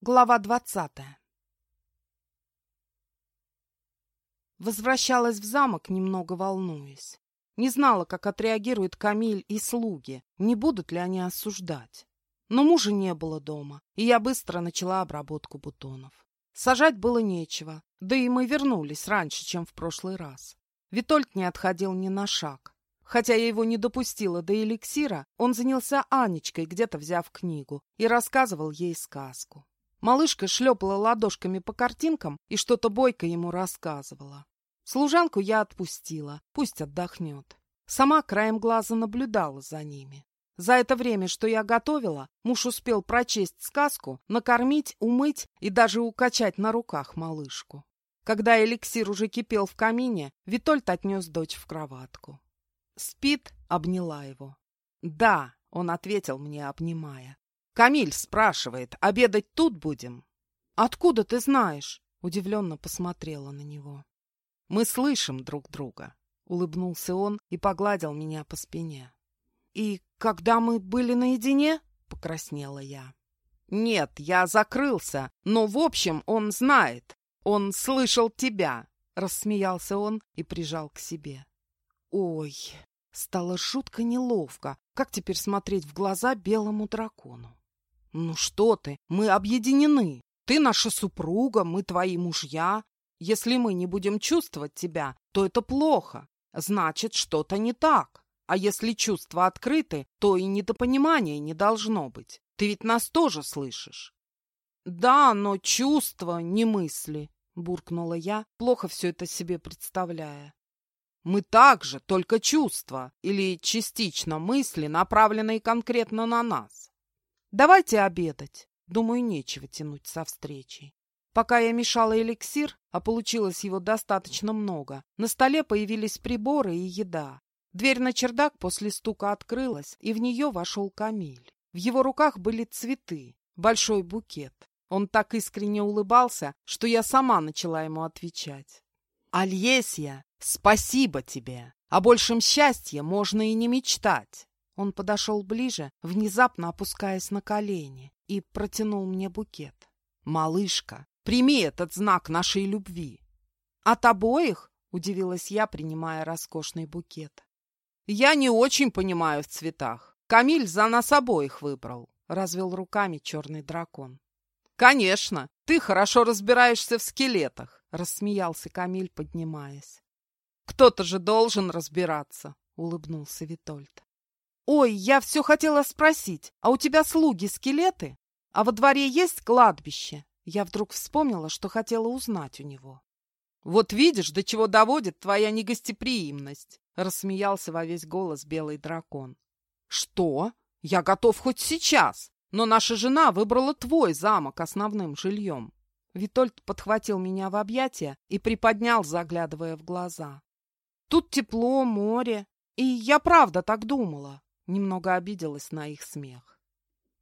Глава двадцатая Возвращалась в замок, немного волнуясь. Не знала, как отреагируют Камиль и слуги, не будут ли они осуждать. Но мужа не было дома, и я быстро начала обработку бутонов. Сажать было нечего, да и мы вернулись раньше, чем в прошлый раз. Витольд не отходил ни на шаг. Хотя я его не допустила до эликсира, он занялся Анечкой, где-то взяв книгу, и рассказывал ей сказку. Малышка шлепала ладошками по картинкам и что-то бойко ему рассказывала. Служанку я отпустила, пусть отдохнет. Сама краем глаза наблюдала за ними. За это время, что я готовила, муж успел прочесть сказку, накормить, умыть и даже укачать на руках малышку. Когда эликсир уже кипел в камине, Витольд отнес дочь в кроватку. «Спит?» — обняла его. «Да», — он ответил мне, обнимая. Камиль спрашивает, обедать тут будем? Откуда ты знаешь? Удивленно посмотрела на него. Мы слышим друг друга. Улыбнулся он и погладил меня по спине. И когда мы были наедине? Покраснела я. Нет, я закрылся, но в общем он знает. Он слышал тебя. Рассмеялся он и прижал к себе. Ой, стало жутко неловко. Как теперь смотреть в глаза белому дракону? «Ну что ты, мы объединены. Ты наша супруга, мы твои мужья. Если мы не будем чувствовать тебя, то это плохо. Значит, что-то не так. А если чувства открыты, то и недопонимания не должно быть. Ты ведь нас тоже слышишь». «Да, но чувства, не мысли», — буркнула я, плохо все это себе представляя. «Мы также, только чувства или частично мысли, направленные конкретно на нас. Давайте обедать. Думаю, нечего тянуть со встречей. Пока я мешала эликсир, а получилось его достаточно много, на столе появились приборы и еда. Дверь на чердак после стука открылась, и в нее вошел Камиль. В его руках были цветы, большой букет. Он так искренне улыбался, что я сама начала ему отвечать. «Альесия, спасибо тебе! О большем счастье можно и не мечтать!» Он подошел ближе, внезапно опускаясь на колени, и протянул мне букет. «Малышка, прими этот знак нашей любви!» «От обоих?» — удивилась я, принимая роскошный букет. «Я не очень понимаю в цветах. Камиль за нас обоих выбрал», — развел руками черный дракон. «Конечно, ты хорошо разбираешься в скелетах», — рассмеялся Камиль, поднимаясь. «Кто-то же должен разбираться», — улыбнулся Витольд. «Ой, я все хотела спросить, а у тебя слуги скелеты? А во дворе есть кладбище?» Я вдруг вспомнила, что хотела узнать у него. «Вот видишь, до чего доводит твоя негостеприимность!» — рассмеялся во весь голос белый дракон. «Что? Я готов хоть сейчас, но наша жена выбрала твой замок основным жильем». Витольд подхватил меня в объятия и приподнял, заглядывая в глаза. «Тут тепло, море, и я правда так думала. Немного обиделась на их смех.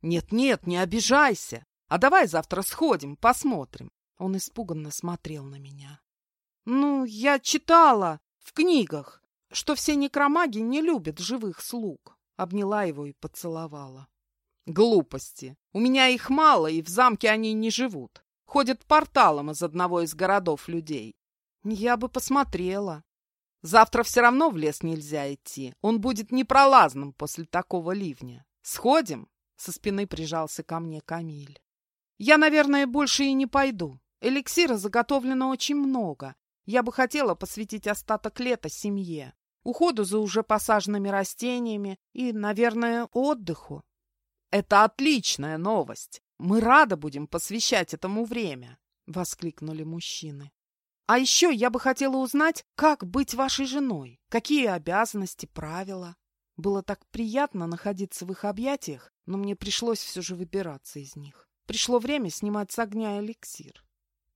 «Нет-нет, не обижайся! А давай завтра сходим, посмотрим!» Он испуганно смотрел на меня. «Ну, я читала в книгах, что все некромаги не любят живых слуг». Обняла его и поцеловала. «Глупости! У меня их мало, и в замке они не живут. Ходят порталом из одного из городов людей. Я бы посмотрела. Завтра все равно в лес нельзя идти. Он будет непролазным после такого ливня. Сходим?» Со спины прижался ко мне Камиль. «Я, наверное, больше и не пойду. Эликсира заготовлено очень много. Я бы хотела посвятить остаток лета семье, уходу за уже посаженными растениями и, наверное, отдыху. Это отличная новость. Мы рады будем посвящать этому время, — воскликнули мужчины. А еще я бы хотела узнать, как быть вашей женой, какие обязанности, правила. Было так приятно находиться в их объятиях, но мне пришлось все же выбираться из них. Пришло время снимать с огня эликсир.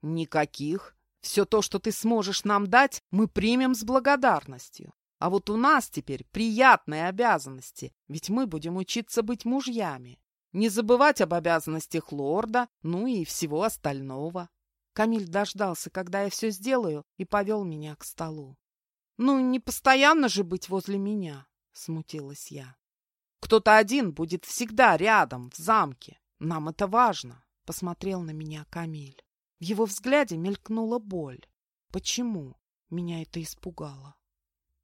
Никаких. Все то, что ты сможешь нам дать, мы примем с благодарностью. А вот у нас теперь приятные обязанности, ведь мы будем учиться быть мужьями. Не забывать об обязанностях лорда, ну и всего остального. Камиль дождался, когда я все сделаю, и повел меня к столу. «Ну, не постоянно же быть возле меня», — смутилась я. «Кто-то один будет всегда рядом, в замке. Нам это важно», — посмотрел на меня Камиль. В его взгляде мелькнула боль. Почему? Меня это испугало.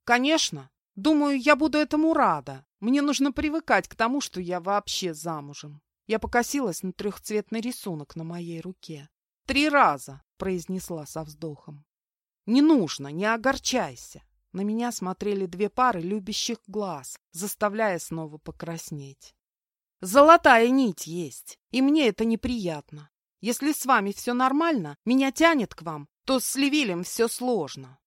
Конечно. Думаю, я буду этому рада. Мне нужно привыкать к тому, что я вообще замужем. Я покосилась на трехцветный рисунок на моей руке. «Три раза!» — произнесла со вздохом. «Не нужно, не огорчайся!» На меня смотрели две пары любящих глаз, заставляя снова покраснеть. «Золотая нить есть, и мне это неприятно. Если с вами все нормально, меня тянет к вам, то с Левилем все сложно.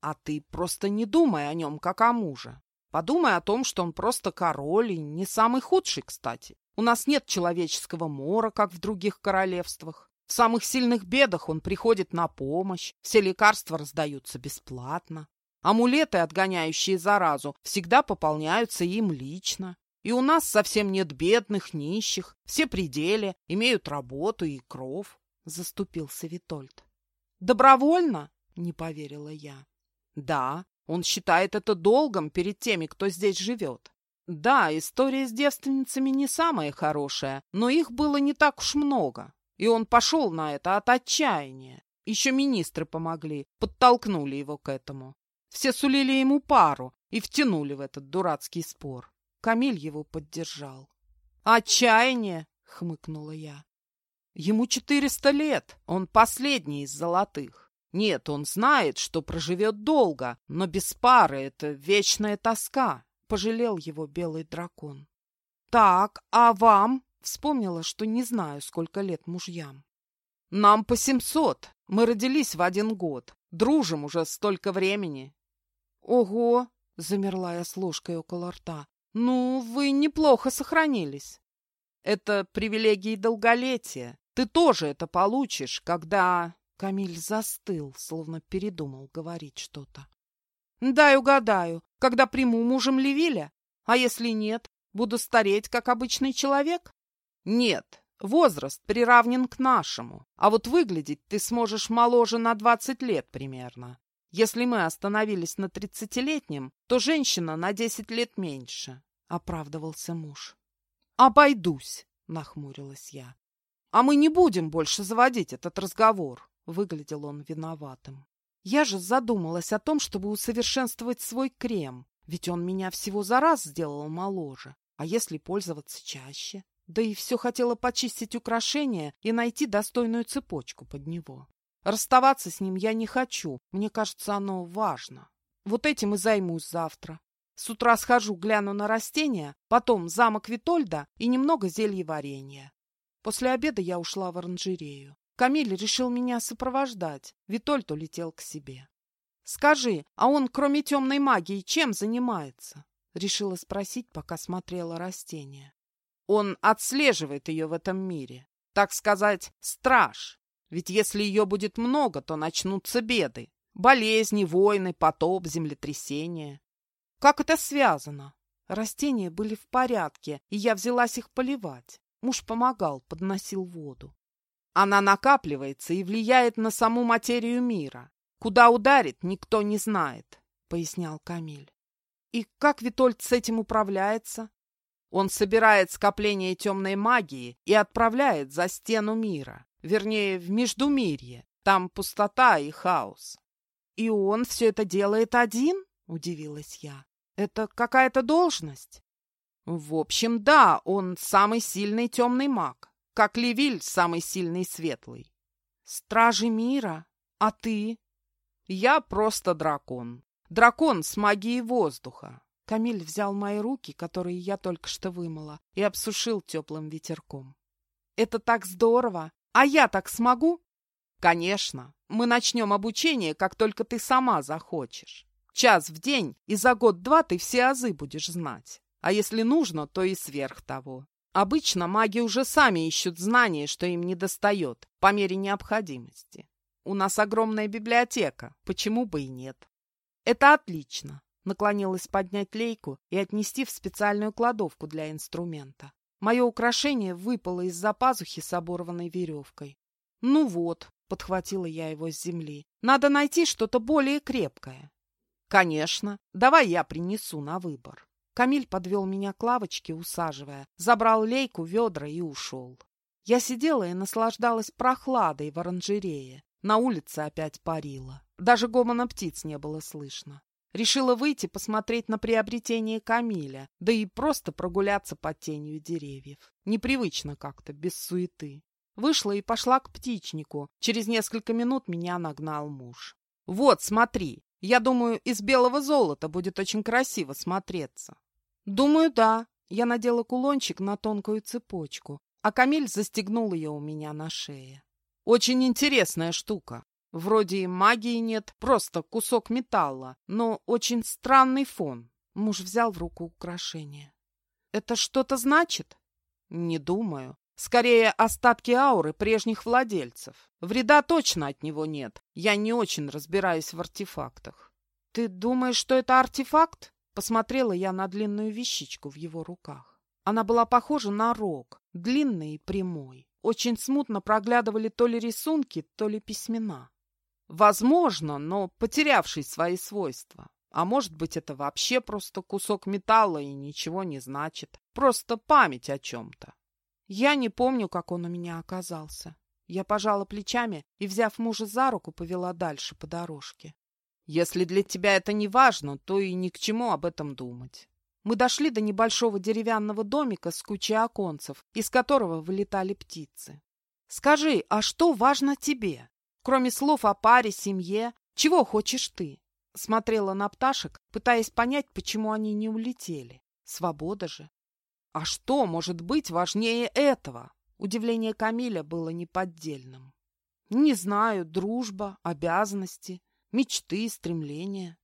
А ты просто не думай о нем, как о муже. Подумай о том, что он просто король и не самый худший, кстати. У нас нет человеческого мора, как в других королевствах. В самых сильных бедах он приходит на помощь, все лекарства раздаются бесплатно. Амулеты, отгоняющие заразу, всегда пополняются им лично. И у нас совсем нет бедных, нищих, все пределе, имеют работу и кров, — заступился Витольд. Добровольно? — не поверила я. Да, он считает это долгом перед теми, кто здесь живет. Да, история с девственницами не самая хорошая, но их было не так уж много. И он пошел на это от отчаяния. Еще министры помогли, подтолкнули его к этому. Все сулили ему пару и втянули в этот дурацкий спор. Камиль его поддержал. «Отчаяние!» — хмыкнула я. «Ему четыреста лет, он последний из золотых. Нет, он знает, что проживет долго, но без пары это вечная тоска, — пожалел его белый дракон. Так, а вам? Вспомнила, что не знаю, сколько лет мужьям. Нам по семьсот. Мы родились в один год. Дружим уже столько времени. Ого! Замерла я с ложкой около рта. Ну, вы неплохо сохранились. Это привилегии долголетия. Ты тоже это получишь, когда... Камиль застыл, словно передумал говорить что-то. «Дай угадаю, когда приму мужем Левиля? А если нет, буду стареть, как обычный человек?» «Нет, возраст приравнен к нашему, а вот выглядеть ты сможешь моложе на двадцать лет примерно. Если мы остановились на тридцатилетнем, то женщина на десять лет меньше», — оправдывался муж. «Обойдусь», — нахмурилась я. «А мы не будем больше заводить этот разговор. Выглядел он виноватым. Я же задумалась о том, чтобы усовершенствовать свой крем, ведь он меня всего за раз сделал моложе. А если пользоваться чаще? Да и все хотела почистить украшения и найти достойную цепочку под него. Расставаться с ним я не хочу, мне кажется, оно важно. Вот этим и займусь завтра. С утра схожу, гляну на растения, потом замок Витольда и немного зелья варенья. После обеда я ушла в оранжерею. Камиль решил меня сопровождать. Витольд улетел к себе. «Скажи, а он, кроме темной магии, чем занимается?» Решила спросить, пока смотрела растение. «Он отслеживает ее в этом мире. Так сказать, страж. Ведь если ее будет много, то начнутся беды. Болезни, войны, потоп, землетрясения. Как это связано? Растения были в порядке, и я взялась их поливать. Муж помогал, подносил воду. Она накапливается и влияет на саму материю мира. Куда ударит, никто не знает, — пояснял Камиль. И как Витольд с этим управляется? Он собирает скопление темной магии и отправляет за стену мира, вернее, в Междумирье. Там пустота и хаос. И он все это делает один? — удивилась я. Это какая-то должность? В общем, да, он самый сильный темный маг как Левиль самый сильный светлый. Стражи мира? А ты? Я просто дракон. Дракон с магией воздуха. Камиль взял мои руки, которые я только что вымыла, и обсушил теплым ветерком. Это так здорово! А я так смогу? Конечно. Мы начнем обучение, как только ты сама захочешь. Час в день, и за год-два ты все азы будешь знать. А если нужно, то и сверх того. Обычно маги уже сами ищут знания, что им недостает, по мере необходимости. У нас огромная библиотека, почему бы и нет? Это отлично. Наклонилась поднять лейку и отнести в специальную кладовку для инструмента. Мое украшение выпало из-за пазухи с оборванной веревкой. «Ну вот», — подхватила я его с земли, — «надо найти что-то более крепкое». «Конечно. Давай я принесу на выбор». Камиль подвел меня к лавочке, усаживая, забрал лейку, ведра и ушел. Я сидела и наслаждалась прохладой в оранжерее. На улице опять парило. Даже гомона птиц не было слышно. Решила выйти посмотреть на приобретение Камиля, да и просто прогуляться под тенью деревьев. Непривычно как-то, без суеты. Вышла и пошла к птичнику. Через несколько минут меня нагнал муж. «Вот, смотри, я думаю, из белого золота будет очень красиво смотреться». «Думаю, да». Я надела кулончик на тонкую цепочку, а Камиль застегнул ее у меня на шее. «Очень интересная штука. Вроде и магии нет, просто кусок металла, но очень странный фон». Муж взял в руку украшение. «Это что-то значит?» «Не думаю. Скорее, остатки ауры прежних владельцев. Вреда точно от него нет. Я не очень разбираюсь в артефактах. Ты думаешь, что это артефакт? Посмотрела я на длинную вещичку в его руках. Она была похожа на рог, длинный и прямой. Очень смутно проглядывали то ли рисунки, то ли письмена. Возможно, но потерявший свои свойства. А может быть, это вообще просто кусок металла и ничего не значит. Просто память о чем-то. Я не помню, как он у меня оказался. Я пожала плечами и, взяв мужа за руку, повела дальше по дорожке. Если для тебя это не важно, то и ни к чему об этом думать. Мы дошли до небольшого деревянного домика с кучей оконцев, из которого вылетали птицы. Скажи, а что важно тебе? Кроме слов о паре, семье, чего хочешь ты? Смотрела на пташек, пытаясь понять, почему они не улетели. Свобода же. А что может быть важнее этого? Удивление Камиля было неподдельным. Не знаю, дружба, обязанности, мечты, стремления.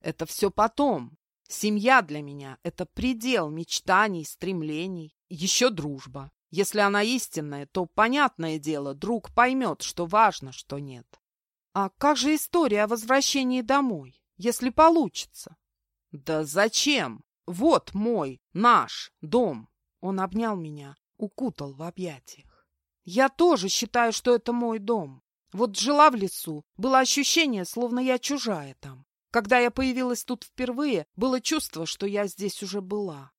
Это все потом. Семья для меня — это предел мечтаний, стремлений. Еще дружба. Если она истинная, то, понятное дело, друг поймет, что важно, что нет. А как же история о возвращении домой, если получится? Да зачем? Вот мой, наш дом. Он обнял меня, укутал в объятиях. Я тоже считаю, что это мой дом. Вот жила в лесу, было ощущение, словно я чужая там. Когда я появилась тут впервые, было чувство, что я здесь уже была.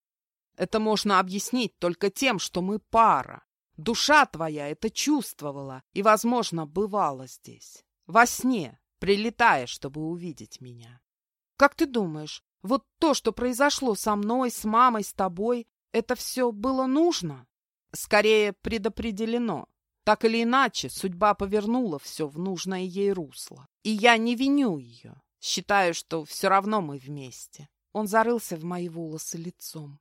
Это можно объяснить только тем, что мы пара. Душа твоя это чувствовала и, возможно, бывала здесь. Во сне, прилетая, чтобы увидеть меня. Как ты думаешь, вот то, что произошло со мной, с мамой, с тобой, это все было нужно? Скорее, предопределено. Так или иначе, судьба повернула все в нужное ей русло. И я не виню ее. Считаю, что все равно мы вместе. Он зарылся в мои волосы лицом.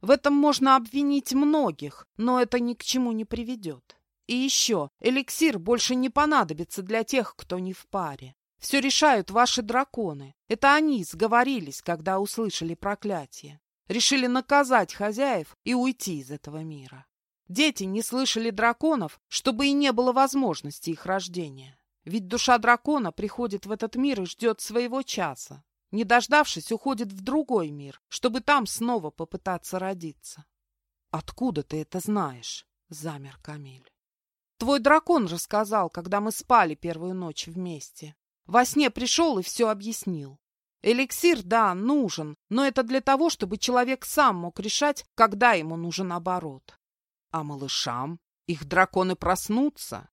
В этом можно обвинить многих, но это ни к чему не приведет. И еще, эликсир больше не понадобится для тех, кто не в паре. Все решают ваши драконы. Это они сговорились, когда услышали проклятие. Решили наказать хозяев и уйти из этого мира. Дети не слышали драконов, чтобы и не было возможности их рождения. Ведь душа дракона приходит в этот мир и ждет своего часа. Не дождавшись, уходит в другой мир, чтобы там снова попытаться родиться. «Откуда ты это знаешь?» — замер Камиль. «Твой дракон рассказал, когда мы спали первую ночь вместе. Во сне пришел и все объяснил. Эликсир, да, нужен, но это для того, чтобы человек сам мог решать, когда ему нужен оборот. А малышам? Их драконы проснутся?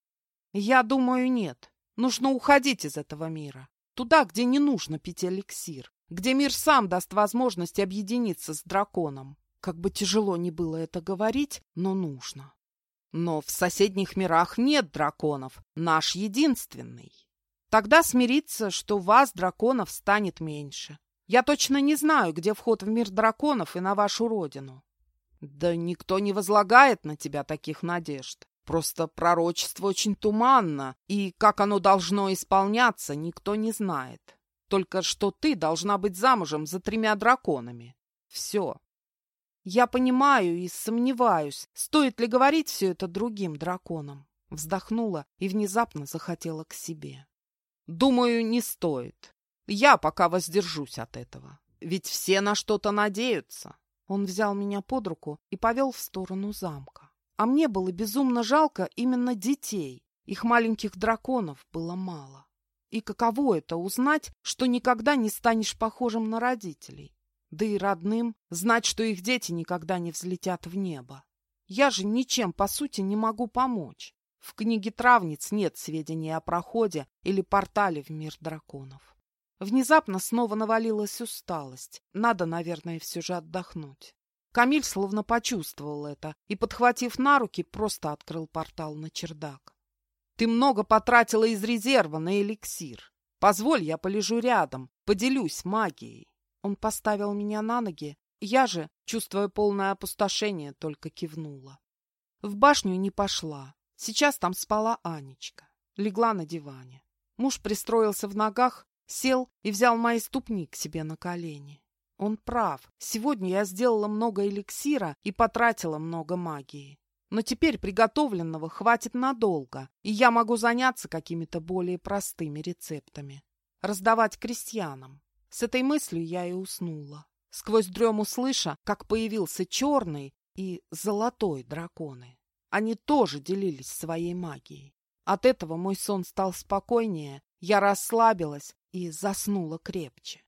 Я думаю, нет. Нужно уходить из этого мира. Туда, где не нужно пить эликсир. Где мир сам даст возможность объединиться с драконом. Как бы тяжело ни было это говорить, но нужно. Но в соседних мирах нет драконов. Наш единственный. Тогда смириться, что вас, драконов, станет меньше. Я точно не знаю, где вход в мир драконов и на вашу родину. Да никто не возлагает на тебя таких надежд. Просто пророчество очень туманно, и как оно должно исполняться, никто не знает. Только что ты должна быть замужем за тремя драконами. Все. Я понимаю и сомневаюсь, стоит ли говорить все это другим драконам. Вздохнула и внезапно захотела к себе. Думаю, не стоит. Я пока воздержусь от этого. Ведь все на что-то надеются. Он взял меня под руку и повел в сторону замка. А мне было безумно жалко именно детей. Их маленьких драконов было мало. И каково это узнать, что никогда не станешь похожим на родителей? Да и родным знать, что их дети никогда не взлетят в небо. Я же ничем, по сути, не могу помочь. В книге травниц нет сведений о проходе или портале в мир драконов. Внезапно снова навалилась усталость. Надо, наверное, все же отдохнуть. Камиль словно почувствовал это и, подхватив на руки, просто открыл портал на чердак. «Ты много потратила из резерва на эликсир. Позволь, я полежу рядом, поделюсь магией». Он поставил меня на ноги, я же, чувствуя полное опустошение, только кивнула. В башню не пошла. Сейчас там спала Анечка. Легла на диване. Муж пристроился в ногах, сел и взял мои ступни к себе на колени. Он прав. Сегодня я сделала много эликсира и потратила много магии. Но теперь приготовленного хватит надолго, и я могу заняться какими-то более простыми рецептами. Раздавать крестьянам. С этой мыслью я и уснула. Сквозь дрему слыша, как появился черный и золотой драконы. Они тоже делились своей магией. От этого мой сон стал спокойнее, я расслабилась и заснула крепче.